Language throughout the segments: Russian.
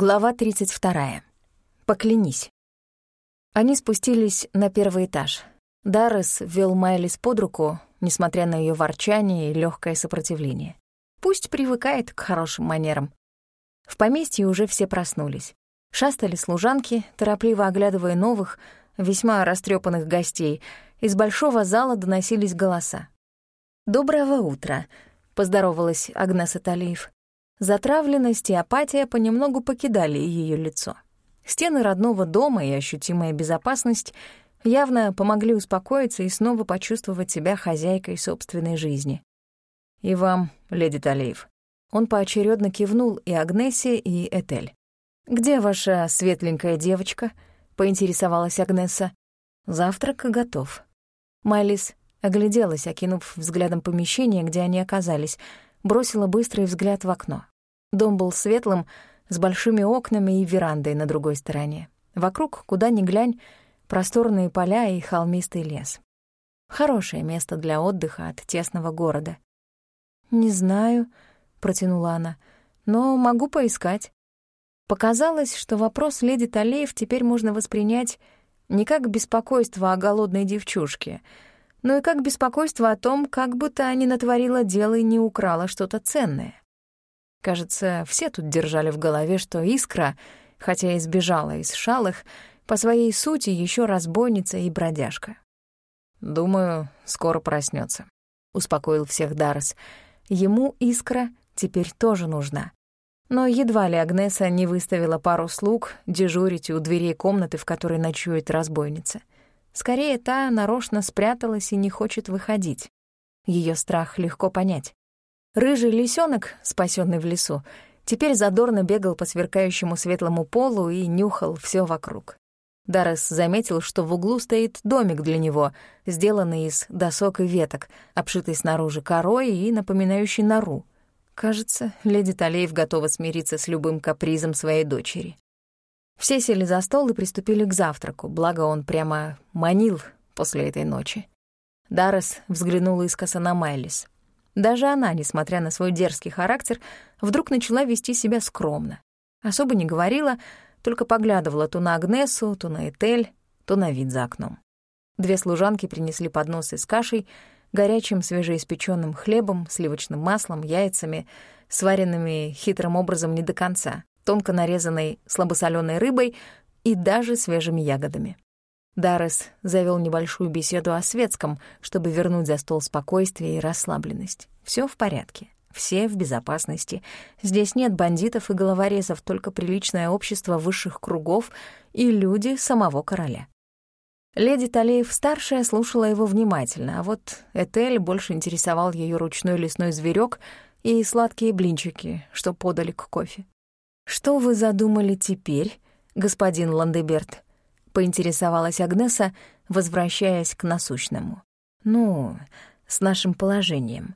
Глава 32. Поклянись. Они спустились на первый этаж. Даррес вел Майлис под руку, несмотря на ее ворчание и легкое сопротивление. Пусть привыкает к хорошим манерам. В поместье уже все проснулись. Шастали служанки, торопливо оглядывая новых, весьма растрепанных гостей. Из большого зала доносились голоса. «Доброго утра», — поздоровалась Агнеса Талиев. Затравленность и апатия понемногу покидали ее лицо. Стены родного дома и ощутимая безопасность явно помогли успокоиться и снова почувствовать себя хозяйкой собственной жизни. «И вам, леди Талиев». Он поочередно кивнул и Агнесе, и Этель. «Где ваша светленькая девочка?» — поинтересовалась Агнеса. «Завтрак готов». Майлис огляделась, окинув взглядом помещение, где они оказались — бросила быстрый взгляд в окно. Дом был светлым, с большими окнами и верандой на другой стороне. Вокруг, куда ни глянь, просторные поля и холмистый лес. Хорошее место для отдыха от тесного города. «Не знаю», — протянула она, — «но могу поискать». Показалось, что вопрос леди Талеев теперь можно воспринять не как беспокойство о голодной девчушке — но и как беспокойство о том, как бы та ни натворила дело и не украла что-то ценное. Кажется, все тут держали в голове, что Искра, хотя и сбежала из шалых, по своей сути еще разбойница и бродяжка. «Думаю, скоро проснется, успокоил всех Даррес. Ему Искра теперь тоже нужна. Но едва ли Агнеса не выставила пару слуг дежурить у дверей комнаты, в которой ночует разбойница — Скорее, та нарочно спряталась и не хочет выходить. Ее страх легко понять. Рыжий лисенок, спасенный в лесу, теперь задорно бегал по сверкающему светлому полу и нюхал все вокруг. Даррес заметил, что в углу стоит домик для него, сделанный из досок и веток, обшитый снаружи корой и напоминающий нору. Кажется, леди Талеев готова смириться с любым капризом своей дочери. Все сели за стол и приступили к завтраку, благо он прямо манил после этой ночи. Даррес взглянула искоса на Майлис. Даже она, несмотря на свой дерзкий характер, вдруг начала вести себя скромно. Особо не говорила, только поглядывала то на Агнесу, то на Этель, то на вид за окном. Две служанки принесли подносы с кашей, горячим свежеиспеченным хлебом, сливочным маслом, яйцами, сваренными хитрым образом не до конца, тонко нарезанной слабосоленой рыбой и даже свежими ягодами. Даррес завел небольшую беседу о светском, чтобы вернуть за стол спокойствие и расслабленность. Все в порядке, все в безопасности. Здесь нет бандитов и головорезов, только приличное общество высших кругов и люди самого короля. Леди Талеев-старшая слушала его внимательно, а вот Этель больше интересовал ее ручной лесной зверек и сладкие блинчики, что подали к кофе. «Что вы задумали теперь, господин Ландеберт?» — поинтересовалась Агнеса, возвращаясь к насущному. «Ну, с нашим положением.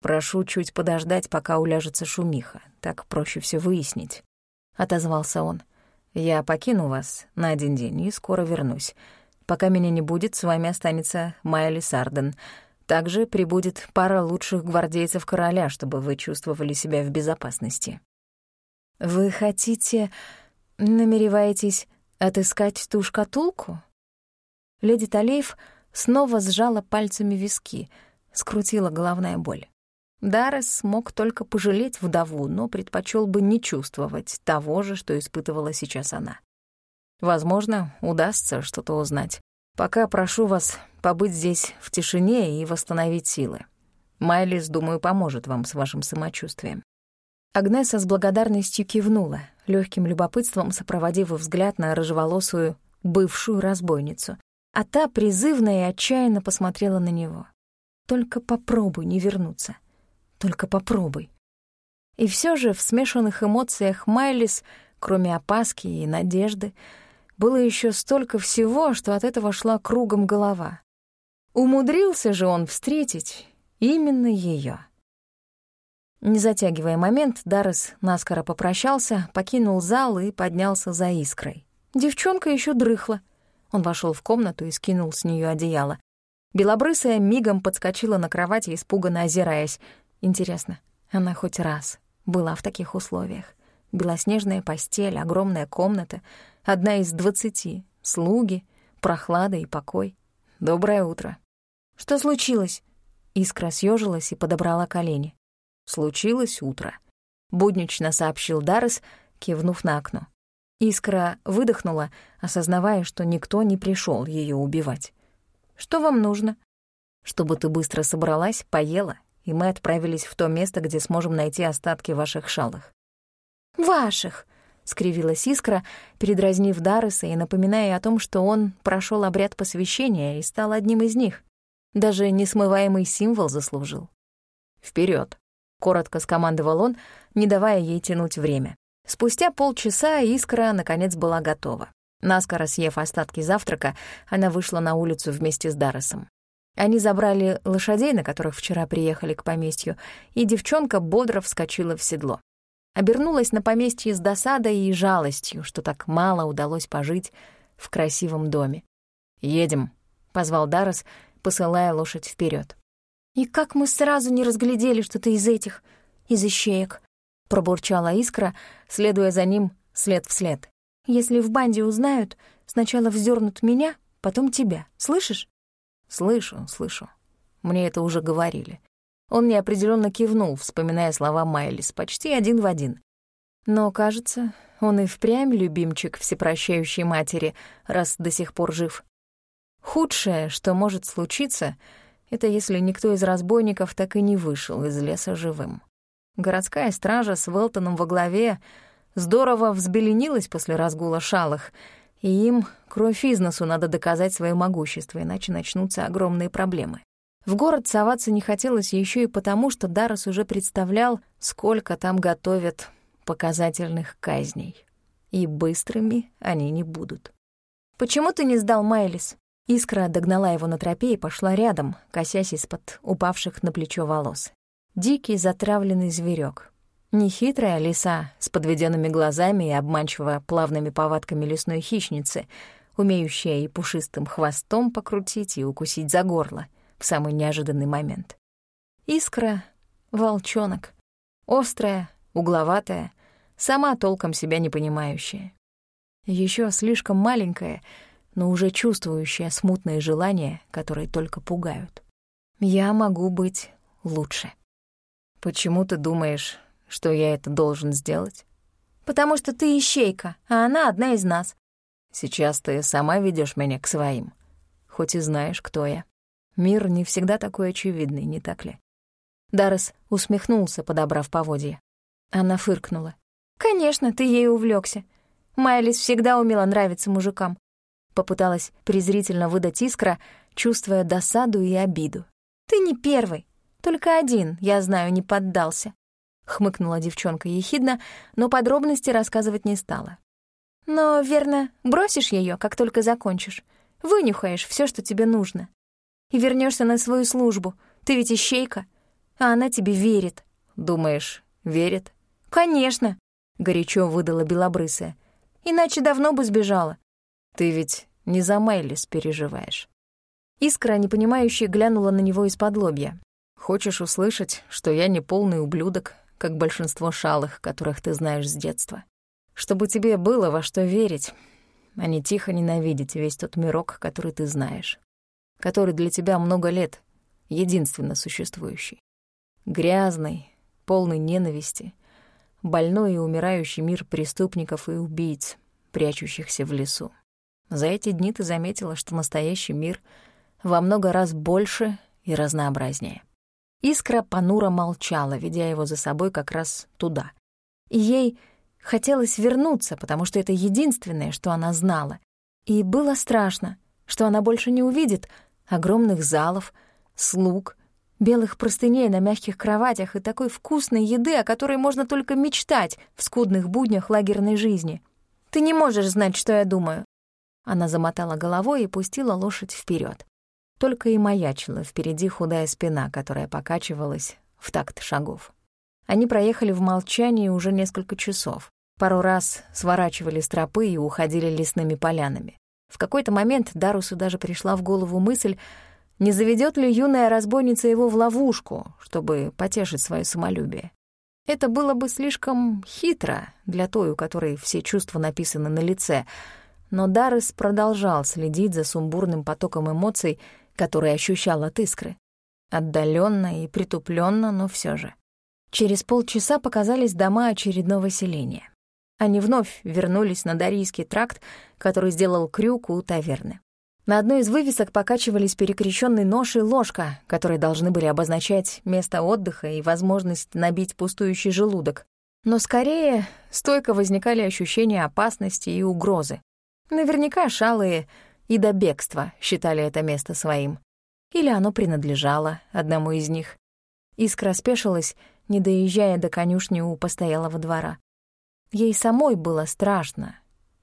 Прошу чуть подождать, пока уляжется шумиха, так проще все выяснить», — отозвался он. «Я покину вас на один день и скоро вернусь. Пока меня не будет, с вами останется Майли Сарден. Также прибудет пара лучших гвардейцев короля, чтобы вы чувствовали себя в безопасности». «Вы хотите... намереваетесь отыскать ту шкатулку?» Леди Талеев снова сжала пальцами виски, скрутила головная боль. Даррес смог только пожалеть вдову, но предпочел бы не чувствовать того же, что испытывала сейчас она. Возможно, удастся что-то узнать. Пока прошу вас побыть здесь в тишине и восстановить силы. Майлис, думаю, поможет вам с вашим самочувствием. Агнеса с благодарностью кивнула, легким любопытством сопроводив взгляд на рыжеволосую бывшую разбойницу, а та призывно и отчаянно посмотрела на него. «Только попробуй не вернуться. Только попробуй». И все же в смешанных эмоциях Майлис, кроме опаски и надежды, было еще столько всего, что от этого шла кругом голова. Умудрился же он встретить именно ее. Не затягивая момент, Даррес наскоро попрощался, покинул зал и поднялся за искрой. Девчонка еще дрыхла. Он вошел в комнату и скинул с нее одеяло. Белобрысая мигом подскочила на кровати, испуганно озираясь. Интересно, она хоть раз была в таких условиях? Белоснежная постель, огромная комната, одна из двадцати, слуги, прохлада и покой. Доброе утро. Что случилось? Искра съежилась и подобрала колени. Случилось утро. Буднично сообщил Даррес, кивнув на окно. Искра выдохнула, осознавая, что никто не пришел ее убивать. «Что вам нужно?» «Чтобы ты быстро собралась, поела, и мы отправились в то место, где сможем найти остатки ваших шалых». «Ваших!» — скривилась Искра, передразнив Дарреса и напоминая о том, что он прошел обряд посвящения и стал одним из них. Даже несмываемый символ заслужил. Вперед! Коротко скомандовал он, не давая ей тянуть время. Спустя полчаса искра, наконец, была готова. Наскоро съев остатки завтрака, она вышла на улицу вместе с Дарресом. Они забрали лошадей, на которых вчера приехали к поместью, и девчонка бодро вскочила в седло. Обернулась на поместье с досадой и жалостью, что так мало удалось пожить в красивом доме. «Едем», — позвал Даррес, посылая лошадь вперед. «И как мы сразу не разглядели, что ты из этих, из ищеек?» пробурчала искра, следуя за ним след в след. «Если в банде узнают, сначала вздернут меня, потом тебя. Слышишь?» «Слышу, слышу. Мне это уже говорили». Он неопределенно кивнул, вспоминая слова Майлис, почти один в один. Но, кажется, он и впрямь любимчик всепрощающей матери, раз до сих пор жив. Худшее, что может случиться, это если никто из разбойников так и не вышел из леса живым. Городская стража с Велтоном во главе здорово взбеленилась после разгула шалых, и им кровь из носу надо доказать свое могущество, иначе начнутся огромные проблемы. В город соваться не хотелось еще и потому, что Дарос уже представлял, сколько там готовят показательных казней. И быстрыми они не будут. «Почему ты не сдал Майлис?» Искра догнала его на тропе и пошла рядом, косясь из-под упавших на плечо волос дикий затравленный зверек. Нехитрая лиса с подведенными глазами и обманчиво плавными повадками лесной хищницы, умеющая и пушистым хвостом покрутить и укусить за горло в самый неожиданный момент. Искра — волчонок. Острая, угловатая, сама толком себя не понимающая. Еще слишком маленькая, но уже чувствующая смутные желания, которые только пугают. Я могу быть лучше. «Почему ты думаешь, что я это должен сделать?» «Потому что ты ищейка, а она одна из нас». «Сейчас ты сама ведешь меня к своим, хоть и знаешь, кто я. Мир не всегда такой очевидный, не так ли?» Даррес усмехнулся, подобрав поводья. Она фыркнула. «Конечно, ты ей увлекся. Майлис всегда умела нравиться мужикам». Попыталась презрительно выдать искра, чувствуя досаду и обиду. «Ты не первый. Только один, я знаю, не поддался. Хмыкнула девчонка ехидно, но подробности рассказывать не стала. Но, верно, бросишь ее, как только закончишь. Вынюхаешь все, что тебе нужно. И вернешься на свою службу. Ты ведь ищейка, а она тебе верит. Думаешь, верит? Конечно, горячо выдала белобрысая. Иначе давно бы сбежала. Ты ведь не за Майлис переживаешь. Искра, непонимающе, глянула на него из-под лобья. Хочешь услышать, что я не полный ублюдок, как большинство шалых, которых ты знаешь с детства? Чтобы тебе было во что верить, а не тихо ненавидеть весь тот мирок, который ты знаешь, который для тебя много лет единственно существующий. Грязный, полный ненависти, больной и умирающий мир преступников и убийц, прячущихся в лесу. За эти дни ты заметила, что настоящий мир во много раз больше и разнообразнее. Искра понуро молчала, ведя его за собой как раз туда. И ей хотелось вернуться, потому что это единственное, что она знала. И было страшно, что она больше не увидит огромных залов, слуг, белых простыней на мягких кроватях и такой вкусной еды, о которой можно только мечтать в скудных буднях лагерной жизни. «Ты не можешь знать, что я думаю». Она замотала головой и пустила лошадь вперед только и маячила впереди худая спина, которая покачивалась в такт шагов. Они проехали в молчании уже несколько часов. Пару раз сворачивали с тропы и уходили лесными полянами. В какой-то момент Дарусу даже пришла в голову мысль, не заведет ли юная разбойница его в ловушку, чтобы потешить свое самолюбие. Это было бы слишком хитро для той, у которой все чувства написаны на лице, но Даррес продолжал следить за сумбурным потоком эмоций, которые ощущал от искры. Отдаленно и притупленно, но все же. Через полчаса показались дома очередного селения. Они вновь вернулись на Дарийский тракт, который сделал крюк у таверны. На одной из вывесок покачивались перекрещенный нож и ложка, которые должны были обозначать место отдыха и возможность набить пустующий желудок. Но скорее стойко возникали ощущения опасности и угрозы. Наверняка шалые и до бегства считали это место своим. Или оно принадлежало одному из них. Искра спешилась, не доезжая до конюшни у постоялого двора. Ей самой было страшно.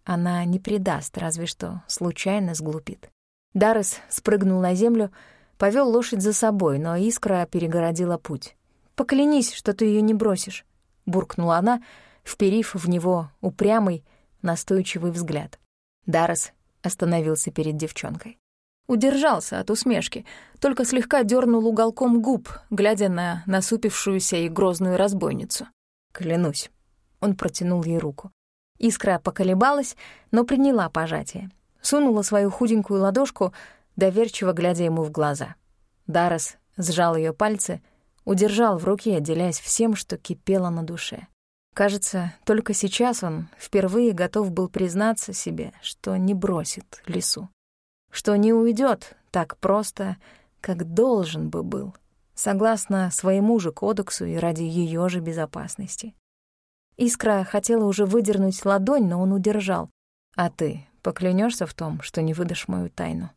Она не предаст, разве что случайно сглупит. Даррес спрыгнул на землю, повел лошадь за собой, но искра перегородила путь. «Поклянись, что ты ее не бросишь», — буркнула она, вперив в него упрямый, настойчивый взгляд. Даррес остановился перед девчонкой. Удержался от усмешки, только слегка дернул уголком губ, глядя на насупившуюся и грозную разбойницу. «Клянусь». Он протянул ей руку. Искра поколебалась, но приняла пожатие. Сунула свою худенькую ладошку, доверчиво глядя ему в глаза. Дарос сжал ее пальцы, удержал в руке, делясь всем, что кипело на душе. Кажется, только сейчас он впервые готов был признаться себе, что не бросит лесу что не уйдет так просто, как должен бы был, согласно своему же кодексу и ради ее же безопасности. Искра хотела уже выдернуть ладонь, но он удержал. «А ты поклянешься в том, что не выдашь мою тайну?»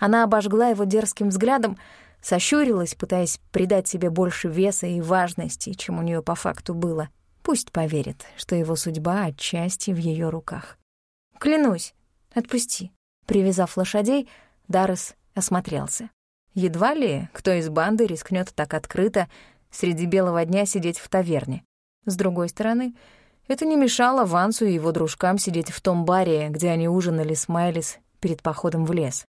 Она обожгла его дерзким взглядом, сощурилась, пытаясь придать себе больше веса и важности, чем у нее по факту было. Пусть поверит, что его судьба отчасти в ее руках. «Клянусь, отпусти», Привязав лошадей, Даррес осмотрелся. Едва ли кто из банды рискнет так открыто среди белого дня сидеть в таверне. С другой стороны, это не мешало Вансу и его дружкам сидеть в том баре, где они ужинали с Майлис перед походом в лес.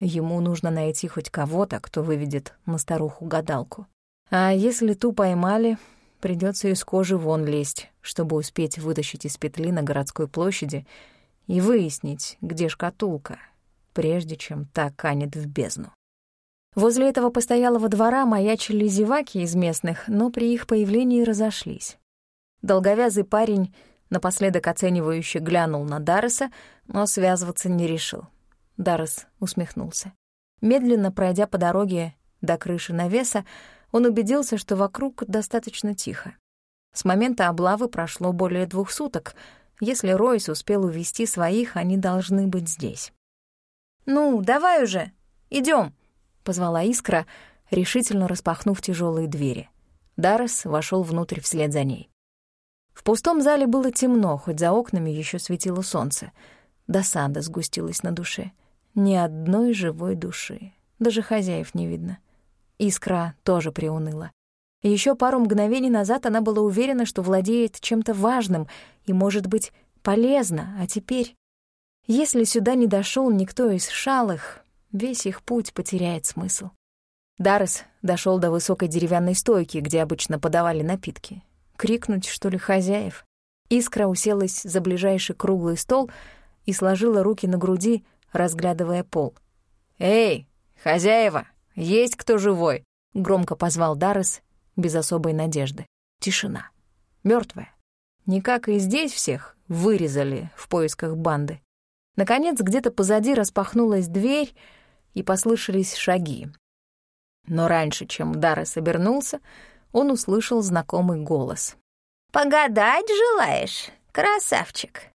Ему нужно найти хоть кого-то, кто выведет на старуху-гадалку. А если ту поймали, придется из кожи вон лезть, чтобы успеть вытащить из петли на городской площади и выяснить, где шкатулка, прежде чем та канет в бездну. Возле этого постоялого двора маячили зеваки из местных, но при их появлении разошлись. Долговязый парень напоследок оценивающе глянул на Дарреса, но связываться не решил. Даррес усмехнулся. Медленно пройдя по дороге до крыши навеса, он убедился, что вокруг достаточно тихо. С момента облавы прошло более двух суток — если Ройс успел увести своих, они должны быть здесь. «Ну, давай уже, идем, позвала Искра, решительно распахнув тяжелые двери. Даррес вошел внутрь вслед за ней. В пустом зале было темно, хоть за окнами еще светило солнце. Досада сгустилась на душе. Ни одной живой души. Даже хозяев не видно. Искра тоже приуныла. Еще пару мгновений назад она была уверена, что владеет чем-то важным и, может быть, полезно, а теперь... Если сюда не дошел никто из шалых, весь их путь потеряет смысл. Даррес дошел до высокой деревянной стойки, где обычно подавали напитки. Крикнуть, что ли, хозяев? Искра уселась за ближайший круглый стол и сложила руки на груди, разглядывая пол. «Эй, хозяева, есть кто живой?» — громко позвал Даррес без особой надежды. Тишина. Мертвая. Никак и здесь всех вырезали в поисках банды. Наконец, где-то позади распахнулась дверь, и послышались шаги. Но раньше, чем Даррес обернулся, он услышал знакомый голос. «Погадать желаешь, красавчик?»